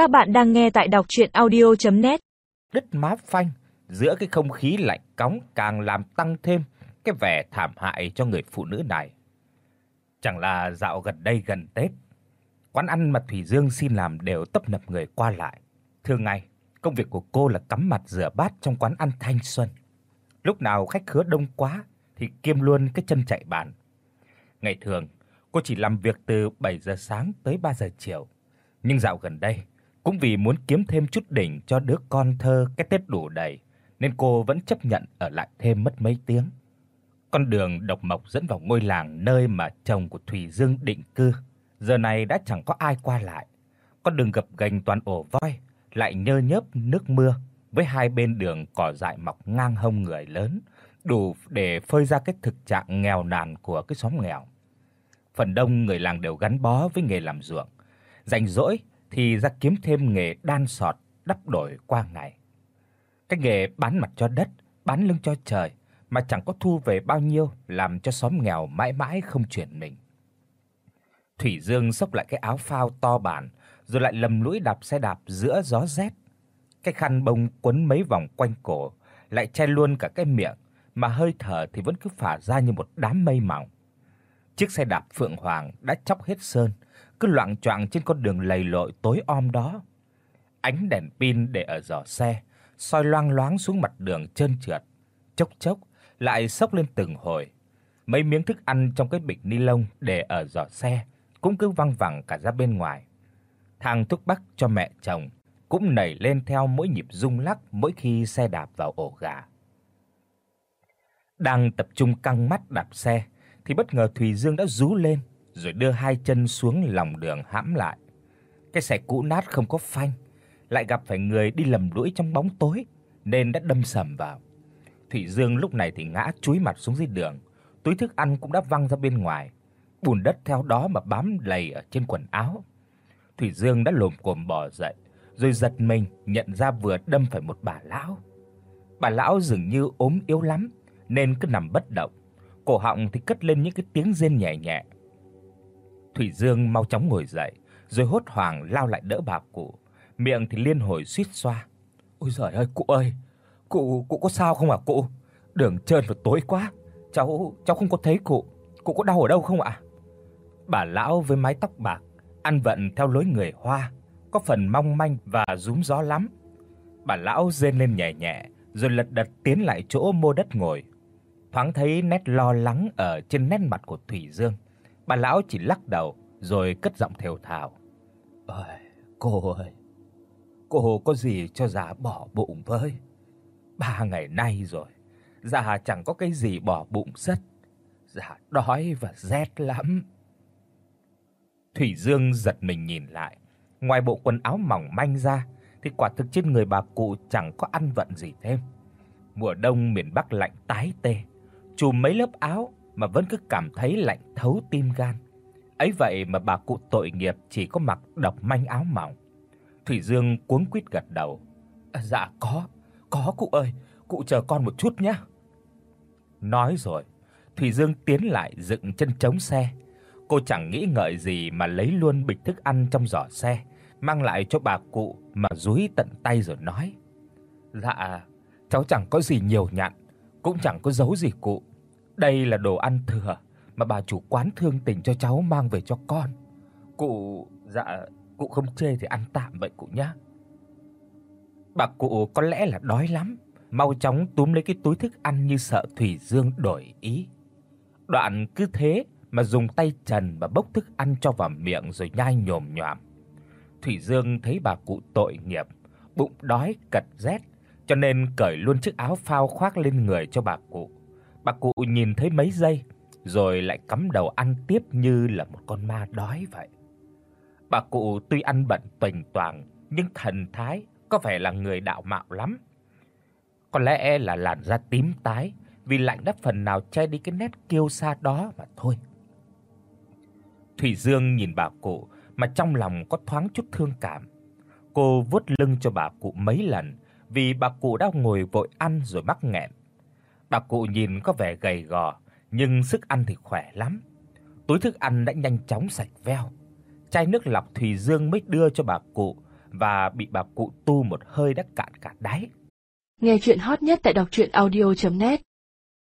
Các bạn đang nghe tại đọc audio net Đứt má phanh giữa cái không khí lạnh cóng càng làm tăng thêm cái vẻ thảm hại cho người phụ nữ này. Chẳng là dạo gần đây gần Tết, quán ăn mà Thủy Dương xin làm đều tấp nập người qua lại. Thường ngày, công việc của cô là cắm mặt rửa bát trong quán ăn thanh xuân. Lúc nào khách khứa đông quá thì kiêm luôn cái chân chạy bàn. Ngày thường, cô chỉ làm việc từ 7 giờ sáng tới 3 giờ chiều. Nhưng dạo gần đây, cũng vì muốn kiếm thêm chút đỉnh cho đứa con thơ cái Tết đủ đầy, nên cô vẫn chấp nhận ở lại thêm mất mấy tiếng. Con đường độc mộc dẫn vào ngôi làng nơi mà chồng của Thủy Dương định cư, giờ này đã chẳng có ai qua lại. Con đường gập ghềnh toàn ổ voi, lại nhơ nhớp nước mưa, với hai bên đường cỏ dại mọc ngang hông người lớn, đủ để phơi ra cái thực trạng nghèo nàn của cái xóm nghèo. Phần đông người làng đều gắn bó với nghề làm ruộng, rảnh rỗi thì ra kiếm thêm nghề đan sọt đắp đổi qua ngày. Cái nghề bán mặt cho đất, bán lưng cho trời mà chẳng có thu về bao nhiêu, làm cho xóm nghèo mãi mãi không chuyển mình. Thủy Dương xốc lại cái áo phao to bản, rồi lại lầm lũi đạp xe đạp giữa gió rét. Cái khăn bông quấn mấy vòng quanh cổ, lại che luôn cả cái miệng, mà hơi thở thì vẫn cứ phả ra như một đám mây mỏng. Chiếc xe đạp Phượng Hoàng đã chóc hết sơn, cứ loạng choạng trên con đường lầy lội tối om đó. Ánh đèn pin để ở giỏ xe, soi loang loáng xuống mặt đường trơn trượt, chốc chốc lại xốc lên từng hồi. Mấy miếng thức ăn trong cái bịch ni lông để ở giỏ xe cũng cứ văng vẳng cả ra bên ngoài. Thang thuốc bắc cho mẹ chồng cũng nảy lên theo mỗi nhịp rung lắc mỗi khi xe đạp vào ổ gà. Đang tập trung căng mắt đạp xe thì bất ngờ Thùy Dương đã rú lên rồi đưa hai chân xuống lòng đường hãm lại. Cái xe cũ nát không có phanh, lại gặp phải người đi lầm lũi trong bóng tối nên đã đâm sầm vào. Thủy Dương lúc này thì ngã chúi mặt xuống dưới đường, túi thức ăn cũng đã văng ra bên ngoài, bùn đất theo đó mà bám lầy ở trên quần áo. Thủy Dương đã lồm cồm bò dậy, rồi giật mình nhận ra vừa đâm phải một bà lão. Bà lão dường như ốm yếu lắm nên cứ nằm bất động, cổ họng thì cất lên những cái tiếng rên nhẹ nhẹ. Thủy Dương mau chóng ngồi dậy, rồi hốt hoảng lao lại đỡ bà cụ, miệng thì liên hồi suýt xoa. "Ôi giời ơi cụ ơi, cụ cụ có sao không ạ à, cụ? Đường trơn và tối quá, cháu cháu không có thấy cụ, cụ có đau ở đâu không ạ?" Bà lão với mái tóc bạc, ăn vận theo lối người Hoa, có phần mong manh và rúm gió lắm. Bà lão rên lên nhẹ nhẹ, rồi lật đật tiến lại chỗ mô đất ngồi. Thoáng thấy nét lo lắng ở trên nét mặt của Thủy Dương. Bà lão chỉ lắc đầu rồi cất giọng thều thào. "Ơi, cô ơi, cô có gì cho già bỏ bụng với? Ba ngày nay rồi, già chẳng có cái gì bỏ bụng rất, già đói và rét lắm." Thủy Dương giật mình nhìn lại, ngoài bộ quần áo mỏng manh ra thì quả thực trên người bà cụ chẳng có ăn vận gì thêm. Mùa đông miền Bắc lạnh tái tê, trùm mấy lớp áo mà vẫn cứ cảm thấy lạnh thấu tim gan. Ấy vậy mà bà cụ tội nghiệp chỉ có mặc độc manh áo mỏng. Thủy Dương cuống quýt gật đầu. À, dạ có, có cụ ơi, cụ chờ con một chút nhé. Nói rồi, Thủy Dương tiến lại dựng chân chống xe. Cô chẳng nghĩ ngợi gì mà lấy luôn bịch thức ăn trong giỏ xe, mang lại cho bà cụ mà dúi tận tay rồi nói: "Dạ, cháu chẳng có gì nhiều nhặn, cũng chẳng có giấu gì cụ. Đây là đồ ăn thừa mà bà chủ quán thương tình cho cháu mang về cho con. Cụ dạ cụ không chê thì ăn tạm vậy cụ nhé." Bà cụ có lẽ là đói lắm, mau chóng túm lấy cái túi thức ăn như sợ Thủy Dương đổi ý. Đoạn cứ thế mà dùng tay trần mà bốc thức ăn cho vào miệng rồi nhai nhồm nhòm. Thủy Dương thấy bà cụ tội nghiệp, bụng đói cật rét, cho nên cởi luôn chiếc áo phao khoác lên người cho bà cụ. Bà cụ nhìn thấy mấy giây, rồi lại cắm đầu ăn tiếp như là một con ma đói vậy. Bà cụ tuy ăn bận toành toàng, nhưng thần thái có vẻ là người đạo mạo lắm. Có lẽ là làn da tím tái, vì lạnh đã phần nào che đi cái nét kiêu sa đó mà thôi. Thủy Dương nhìn bà cụ mà trong lòng có thoáng chút thương cảm. Cô vuốt lưng cho bà cụ mấy lần, vì bà cụ đã ngồi vội ăn rồi mắc nghẹn. Bà cụ nhìn có vẻ gầy gò, nhưng sức ăn thì khỏe lắm. Túi thức ăn đã nhanh chóng sạch veo. Chai nước lọc Thủy Dương mới đưa cho bà cụ và bị bà cụ tu một hơi đã cạn cả đáy. Nghe truyện hot nhất tại doctruyenaudio.net